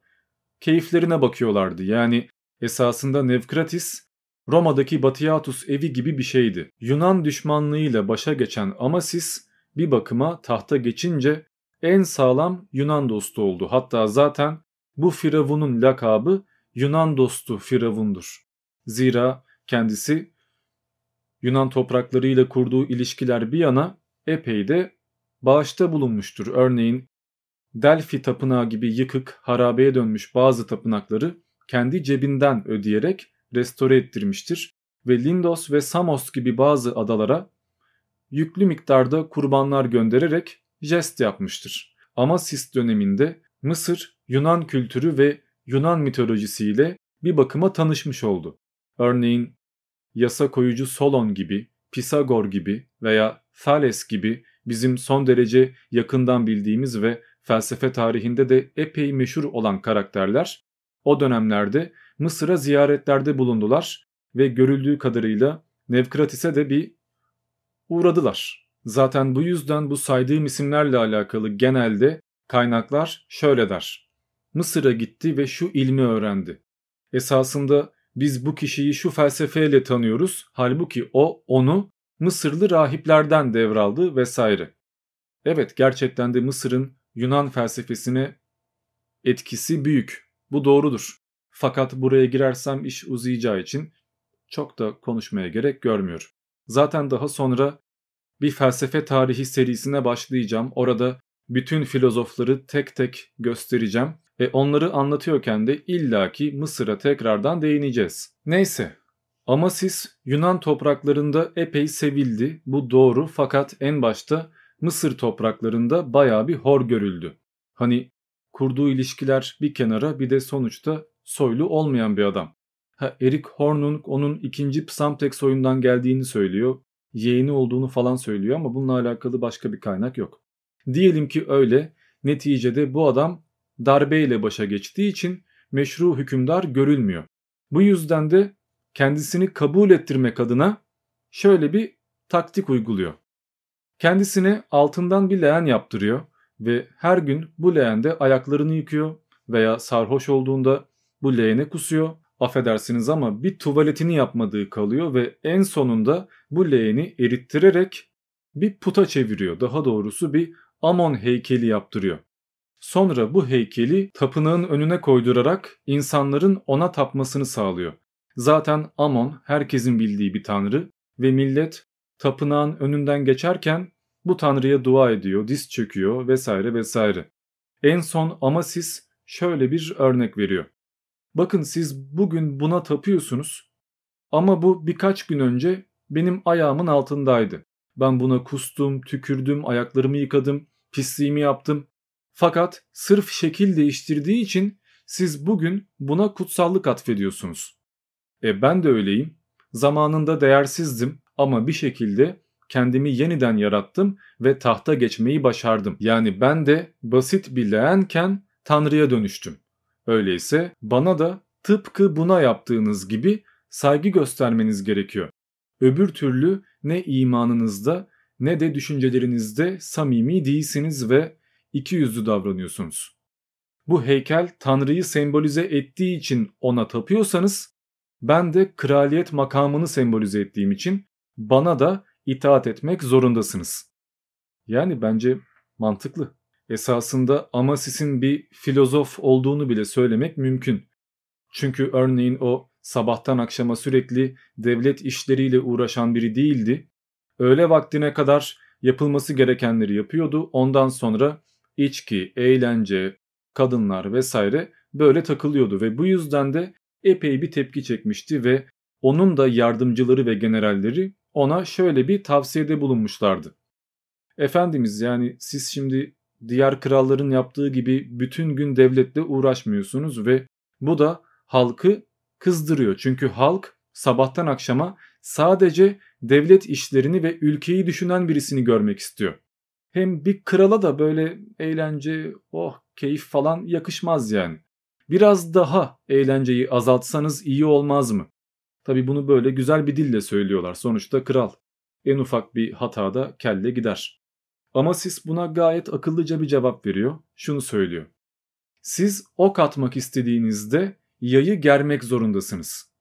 A: keyiflerine bakıyorlardı. Yani esasında Nevkratis Roma'daki Batiatus evi gibi bir şeydi. Yunan düşmanlığıyla başa geçen Amasis bir bakıma tahta geçince en sağlam Yunan dostu oldu. Hatta zaten bu firavunun lakabı Yunan dostu firavundur. Zira kendisi Yunan topraklarıyla kurduğu ilişkiler bir yana epey de bağışta bulunmuştur. Örneğin Delphi tapınağı gibi yıkık, harabeye dönmüş bazı tapınakları kendi cebinden ödeyerek restore ettirmiştir ve Lindos ve Samos gibi bazı adalara yüklü miktarda kurbanlar göndererek jest yapmıştır. Ama Sis döneminde Mısır, Yunan kültürü ve Yunan mitolojisiyle bir bakıma tanışmış oldu. Örneğin yasa koyucu Solon gibi, Pisagor gibi veya Thales gibi bizim son derece yakından bildiğimiz ve felsefe tarihinde de epey meşhur olan karakterler o dönemlerde Mısır'a ziyaretlerde bulundular ve görüldüğü kadarıyla Nevkratis'e de bir uğradılar. Zaten bu yüzden bu saydığım isimlerle alakalı genelde kaynaklar şöyle der. Mısır'a gitti ve şu ilmi öğrendi. Esasında biz bu kişiyi şu felsefeyle tanıyoruz. Halbuki o onu Mısırlı rahiplerden devraldı vesaire. Evet gerçekten de Mısır'ın Yunan felsefesine etkisi büyük. Bu doğrudur. Fakat buraya girersem iş uzayacağı için çok da konuşmaya gerek görmüyorum. Zaten daha sonra bir felsefe tarihi serisine başlayacağım. Orada bütün filozofları tek tek göstereceğim ve onları anlatıyorken de illaki Mısır'a tekrardan değineceğiz. Neyse Amasis Yunan topraklarında epey sevildi. Bu doğru fakat en başta Mısır topraklarında baya bir hor görüldü. Hani kurduğu ilişkiler bir kenara bir de sonuçta soylu olmayan bir adam. Ha, Eric Hornung onun ikinci Psamtek soyundan geldiğini söylüyor. Yeğeni olduğunu falan söylüyor ama bununla alakalı başka bir kaynak yok. Diyelim ki öyle. Neticede bu adam darbeyle başa geçtiği için meşru hükümdar görülmüyor. Bu yüzden de kendisini kabul ettirmek adına şöyle bir taktik uyguluyor. Kendisine altından bir leğen yaptırıyor ve her gün bu leğende ayaklarını yıkıyor veya sarhoş olduğunda bu leğene kusuyor. Affedersiniz ama bir tuvaletini yapmadığı kalıyor ve en sonunda bu leğeni erittirerek bir puta çeviriyor. Daha doğrusu bir Amon heykeli yaptırıyor. Sonra bu heykeli tapınağın önüne koydurarak insanların ona tapmasını sağlıyor. Zaten Amon herkesin bildiği bir tanrı ve millet tapınağın önünden geçerken bu tanrıya dua ediyor, diz çöküyor vesaire vesaire. En son Amasis şöyle bir örnek veriyor. Bakın siz bugün buna tapıyorsunuz ama bu birkaç gün önce benim ayağımın altındaydı. Ben buna kustum, tükürdüm, ayaklarımı yıkadım, pisliğimi yaptım. Fakat sırf şekil değiştirdiği için siz bugün buna kutsallık atfediyorsunuz. E ben de öyleyim. Zamanında değersizdim ama bir şekilde kendimi yeniden yarattım ve tahta geçmeyi başardım. Yani ben de basit bir leğenken Tanrı'ya dönüştüm. Öyleyse bana da tıpkı buna yaptığınız gibi saygı göstermeniz gerekiyor. Öbür türlü ne imanınızda ne de düşüncelerinizde samimi değilsiniz ve iki yüzlü davranıyorsunuz. Bu heykel Tanrı'yı sembolize ettiği için ona tapıyorsanız ben de kraliyet makamını sembolize ettiğim için bana da itaat etmek zorundasınız. Yani bence mantıklı. Esasında Amasis'in bir filozof olduğunu bile söylemek mümkün. Çünkü örneğin o sabahtan akşama sürekli devlet işleriyle uğraşan biri değildi. Öğle vaktine kadar yapılması gerekenleri yapıyordu. Ondan sonra içki, eğlence, kadınlar vesaire böyle takılıyordu ve bu yüzden de epey bir tepki çekmişti ve onun da yardımcıları ve generalleri ona şöyle bir tavsiyede bulunmuşlardı. Efendimiz yani siz şimdi diğer kralların yaptığı gibi bütün gün devletle uğraşmıyorsunuz ve bu da halkı kızdırıyor. Çünkü halk sabahtan akşama sadece devlet işlerini ve ülkeyi düşünen birisini görmek istiyor. Hem bir krala da böyle eğlence, oh keyif falan yakışmaz yani. Biraz daha eğlenceyi azaltsanız iyi olmaz mı? Tabi bunu böyle güzel bir dille söylüyorlar. Sonuçta kral. En ufak bir hatada kelle gider. Ama siz buna gayet akıllıca bir cevap veriyor. Şunu söylüyor. Siz ok atmak istediğinizde yayı germek zorundasınız.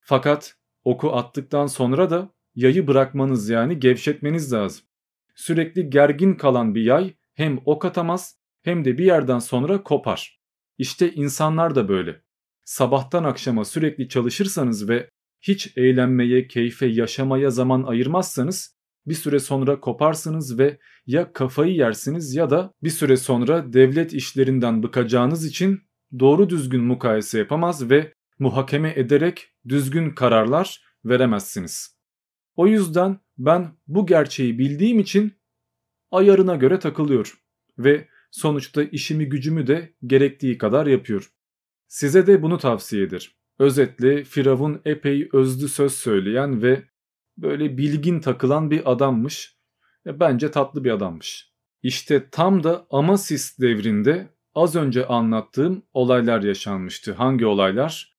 A: Fakat oku attıktan sonra da yayı bırakmanız yani gevşetmeniz lazım. Sürekli gergin kalan bir yay hem ok atamaz hem de bir yerden sonra kopar. İşte insanlar da böyle. Sabahtan akşama sürekli çalışırsanız ve hiç eğlenmeye, keyfe, yaşamaya zaman ayırmazsanız bir süre sonra koparsınız ve ya kafayı yersiniz ya da bir süre sonra devlet işlerinden bıkacağınız için doğru düzgün mukayese yapamaz ve muhakeme ederek düzgün kararlar veremezsiniz. O yüzden ben bu gerçeği bildiğim için ayarına göre takılıyor ve sonuçta işimi gücümü de gerektiği kadar yapıyor. Size de bunu tavsiye eder. Özetle Firavun epey özlü söz söyleyen ve böyle bilgin takılan bir adammış. E, bence tatlı bir adammış. İşte tam da Amasis devrinde az önce anlattığım olaylar yaşanmıştı. Hangi olaylar?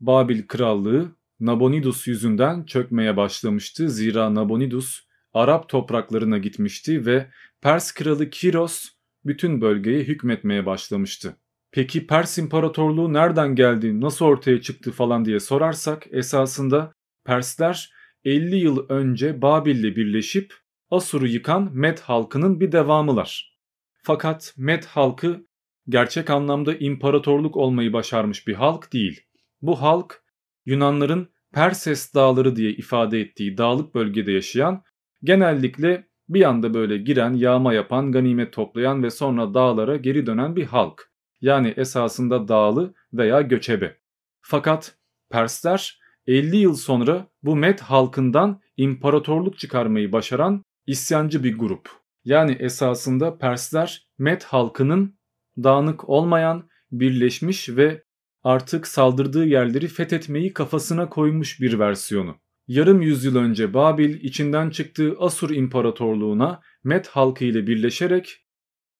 A: Babil krallığı Nabonidus yüzünden çökmeye başlamıştı. Zira Nabonidus Arap topraklarına gitmişti ve Pers kralı Kiros bütün bölgeye hükmetmeye başlamıştı. Peki Pers İmparatorluğu nereden geldi, nasıl ortaya çıktı falan diye sorarsak esasında Persler 50 yıl önce Babil'le birleşip Asur'u yıkan Med halkının bir devamılar. Fakat Med halkı gerçek anlamda imparatorluk olmayı başarmış bir halk değil. Bu halk Yunanların Perses dağları diye ifade ettiği dağlık bölgede yaşayan genellikle bir anda böyle giren, yağma yapan, ganimet toplayan ve sonra dağlara geri dönen bir halk. Yani esasında dağlı veya göçebe. Fakat Persler 50 yıl sonra bu Med halkından imparatorluk çıkarmayı başaran isyancı bir grup. Yani esasında Persler Med halkının dağınık olmayan, birleşmiş ve artık saldırdığı yerleri fethetmeyi kafasına koymuş bir versiyonu. Yarım yüzyıl önce Babil içinden çıktığı Asur İmparatorluğuna Med halkı ile birleşerek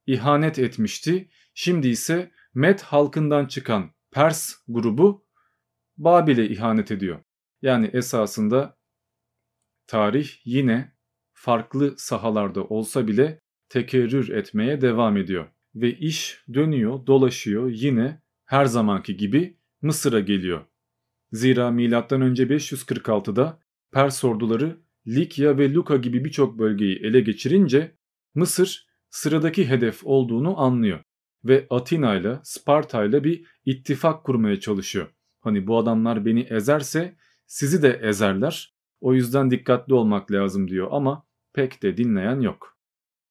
A: ihanet etmişti. Şimdi ise Med halkından çıkan Pers grubu Babil'e ihanet ediyor. Yani esasında tarih yine farklı sahalarda olsa bile tekerrür etmeye devam ediyor. Ve iş dönüyor, dolaşıyor yine her zamanki gibi Mısır'a geliyor. Zira M.Ö. 546'da Pers orduları Likya ve Luka gibi birçok bölgeyi ele geçirince Mısır sıradaki hedef olduğunu anlıyor ve Atina ile Sparta ile bir ittifak kurmaya çalışıyor. Hani bu adamlar beni ezerse sizi de ezerler. O yüzden dikkatli olmak lazım diyor ama pek de dinleyen yok.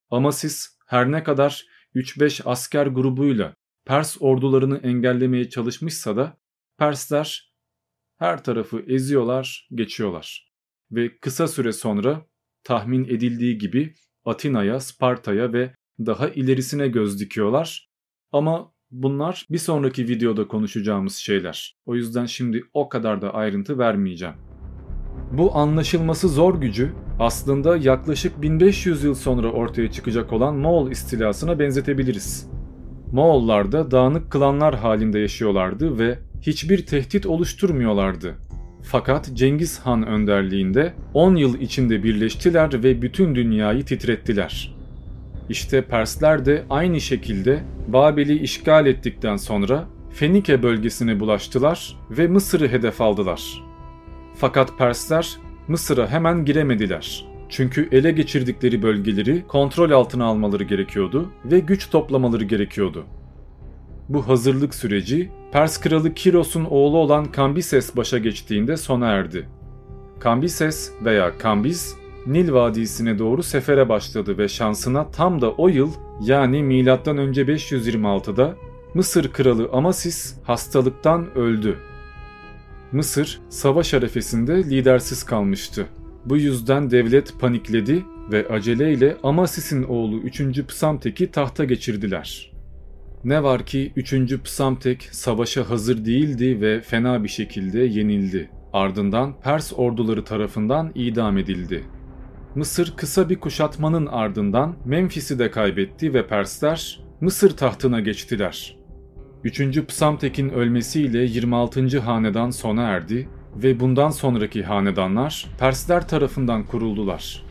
A: Ama siz her ne kadar 3-5 asker grubuyla Pers ordularını engellemeye çalışmışsa da Persler her tarafı eziyorlar, geçiyorlar. Ve kısa süre sonra tahmin edildiği gibi Atina'ya, Sparta'ya ve daha ilerisine göz dikiyorlar. Ama bunlar bir sonraki videoda konuşacağımız şeyler. O yüzden şimdi o kadar da ayrıntı vermeyeceğim. Bu anlaşılması zor gücü aslında yaklaşık 1500 yıl sonra ortaya çıkacak olan Moğol istilasına benzetebiliriz. Moğollar da dağınık klanlar halinde yaşıyorlardı ve hiçbir tehdit oluşturmuyorlardı. Fakat Cengiz Han önderliğinde 10 yıl içinde birleştiler ve bütün dünyayı titrettiler. İşte Persler de aynı şekilde Babil'i işgal ettikten sonra Fenike bölgesine bulaştılar ve Mısır'ı hedef aldılar. Fakat Persler Mısır'a hemen giremediler. Çünkü ele geçirdikleri bölgeleri kontrol altına almaları gerekiyordu ve güç toplamaları gerekiyordu. Bu hazırlık süreci Pers kralı Kiros'un oğlu olan Kambises başa geçtiğinde sona erdi. Kambises veya Kambiz Nil Vadisi'ne doğru sefere başladı ve şansına tam da o yıl yani M.Ö. 526'da Mısır kralı Amasis hastalıktan öldü. Mısır savaş arefesinde lidersiz kalmıştı. Bu yüzden devlet panikledi ve aceleyle Amasis'in oğlu 3. Psamtek'i tahta geçirdiler. Ne var ki 3. Psamtek savaşa hazır değildi ve fena bir şekilde yenildi. Ardından Pers orduları tarafından idam edildi. Mısır kısa bir kuşatmanın ardından Memphis'i de kaybetti ve Persler Mısır tahtına geçtiler. 3. Psamtek'in ölmesiyle 26. hanedan sona erdi ve bundan sonraki hanedanlar Persler tarafından kuruldular.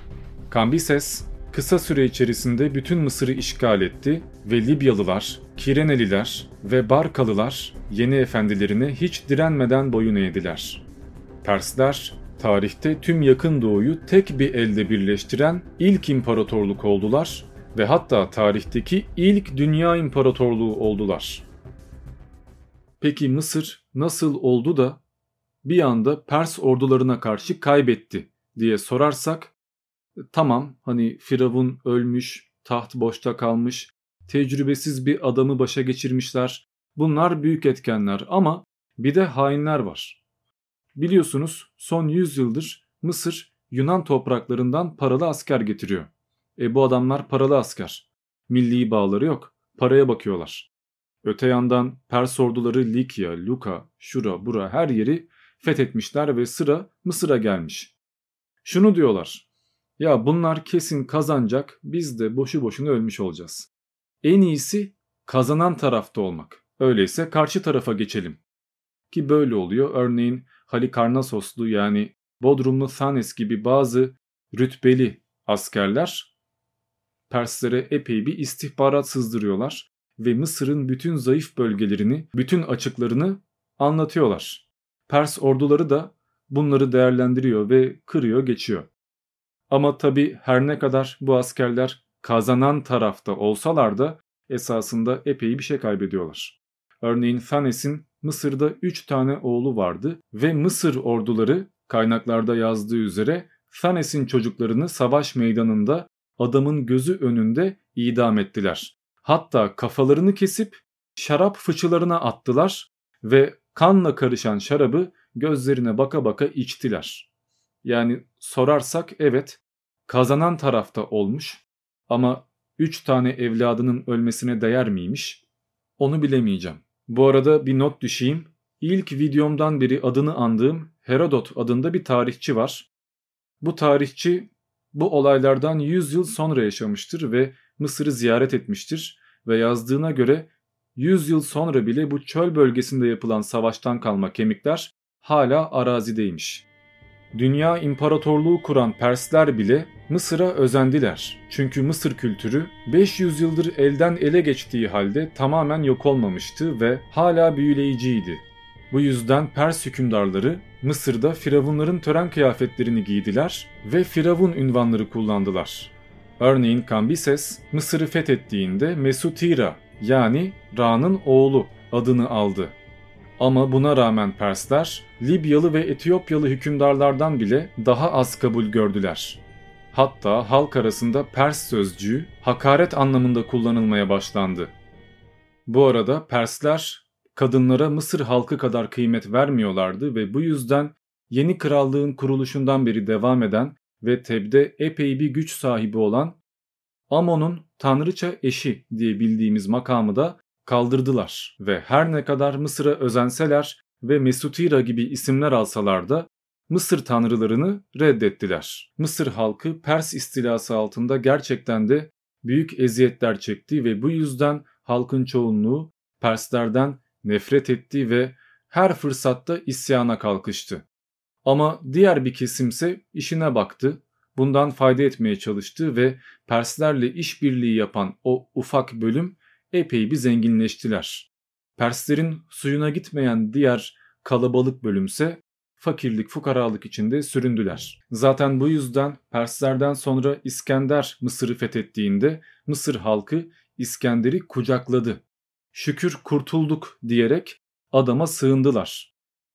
A: Kambises kısa süre içerisinde bütün Mısır'ı işgal etti ve Libyalılar, Kireneliler ve Barkalılar yeni efendilerine hiç direnmeden boyun eğdiler. Persler tarihte tüm yakın doğuyu tek bir elde birleştiren ilk imparatorluk oldular ve hatta tarihteki ilk dünya imparatorluğu oldular. Peki Mısır nasıl oldu da bir anda Pers ordularına karşı kaybetti diye sorarsak tamam hani Firavun ölmüş, taht boşta kalmış, tecrübesiz bir adamı başa geçirmişler. Bunlar büyük etkenler ama bir de hainler var. Biliyorsunuz son 100 yıldır Mısır Yunan topraklarından paralı asker getiriyor. E bu adamlar paralı asker. Milli bağları yok. Paraya bakıyorlar. Öte yandan Pers orduları Likya, Luka, şura bura her yeri fethetmişler ve sıra Mısır'a gelmiş. Şunu diyorlar. Ya bunlar kesin kazanacak biz de boşu boşuna ölmüş olacağız. En iyisi kazanan tarafta olmak. Öyleyse karşı tarafa geçelim. Ki böyle oluyor. Örneğin Halikarnassoslu yani Bodrumlu Thanes gibi bazı rütbeli askerler Perslere epey bir istihbarat sızdırıyorlar ve Mısır'ın bütün zayıf bölgelerini, bütün açıklarını anlatıyorlar. Pers orduları da bunları değerlendiriyor ve kırıyor geçiyor. Ama tabi her ne kadar bu askerler kazanan tarafta olsalar da esasında epey bir şey kaybediyorlar. Örneğin Thanes'in Mısır'da 3 tane oğlu vardı ve Mısır orduları kaynaklarda yazdığı üzere Thanes'in çocuklarını savaş meydanında adamın gözü önünde idam ettiler. Hatta kafalarını kesip şarap fıçılarına attılar ve kanla karışan şarabı gözlerine baka baka içtiler. Yani sorarsak evet kazanan tarafta olmuş ama 3 tane evladının ölmesine değer miymiş onu bilemeyeceğim. Bu arada bir not düşeyim. İlk videomdan beri adını andığım Herodot adında bir tarihçi var. Bu tarihçi bu olaylardan 100 yıl sonra yaşamıştır ve Mısır'ı ziyaret etmiştir ve yazdığına göre 100 yıl sonra bile bu çöl bölgesinde yapılan savaştan kalma kemikler hala arazideymiş. Dünya imparatorluğu kuran Persler bile Mısır'a özendiler. Çünkü Mısır kültürü 500 yıldır elden ele geçtiği halde tamamen yok olmamıştı ve hala büyüleyiciydi. Bu yüzden Pers hükümdarları Mısır'da firavunların tören kıyafetlerini giydiler ve firavun ünvanları kullandılar. Örneğin Kambises Mısır'ı fethettiğinde Mesutira yani Ra'nın oğlu adını aldı. Ama buna rağmen Persler Libyalı ve Etiyopyalı hükümdarlardan bile daha az kabul gördüler. Hatta halk arasında Pers sözcüğü hakaret anlamında kullanılmaya başlandı. Bu arada Persler kadınlara Mısır halkı kadar kıymet vermiyorlardı ve bu yüzden yeni krallığın kuruluşundan beri devam eden ve Teb'de epey bir güç sahibi olan Amon'un tanrıça eşi diye bildiğimiz makamı da kaldırdılar ve her ne kadar Mısır'a özenseler ve Mesutira gibi isimler alsalar da Mısır tanrılarını reddettiler. Mısır halkı Pers istilası altında gerçekten de büyük eziyetler çekti ve bu yüzden halkın çoğunluğu Perslerden nefret etti ve her fırsatta isyana kalkıştı. Ama diğer bir kesimse işine baktı, bundan fayda etmeye çalıştı ve Perslerle işbirliği yapan o ufak bölüm epey bir zenginleştiler. Perslerin suyuna gitmeyen diğer kalabalık bölümse fakirlik fukaralık içinde süründüler. Zaten bu yüzden Perslerden sonra İskender Mısır'ı fethettiğinde Mısır halkı İskender'i kucakladı. Şükür kurtulduk diyerek adama sığındılar.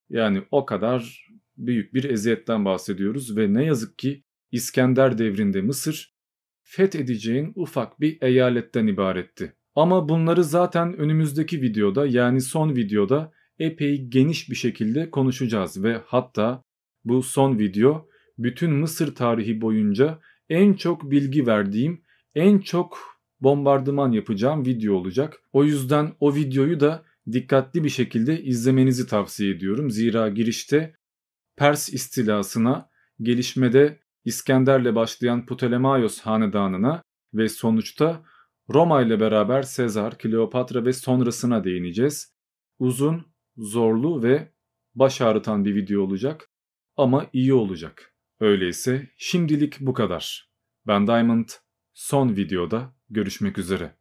A: Yani o kadar büyük bir eziyetten bahsediyoruz ve ne yazık ki İskender devrinde Mısır fethedeceğin ufak bir eyaletten ibaretti. Ama bunları zaten önümüzdeki videoda yani son videoda epey geniş bir şekilde konuşacağız ve hatta bu son video bütün Mısır tarihi boyunca en çok bilgi verdiğim, en çok bombardıman yapacağım video olacak. O yüzden o videoyu da dikkatli bir şekilde izlemenizi tavsiye ediyorum. Zira girişte Pers istilasına, gelişmede İskender'le başlayan Ptolemaios hanedanına ve sonuçta Roma ile beraber Sezar, Kleopatra ve sonrasına değineceğiz. Uzun, zorlu ve baş ağrıtan bir video olacak ama iyi olacak. Öyleyse şimdilik bu kadar. Ben Diamond, son videoda görüşmek üzere.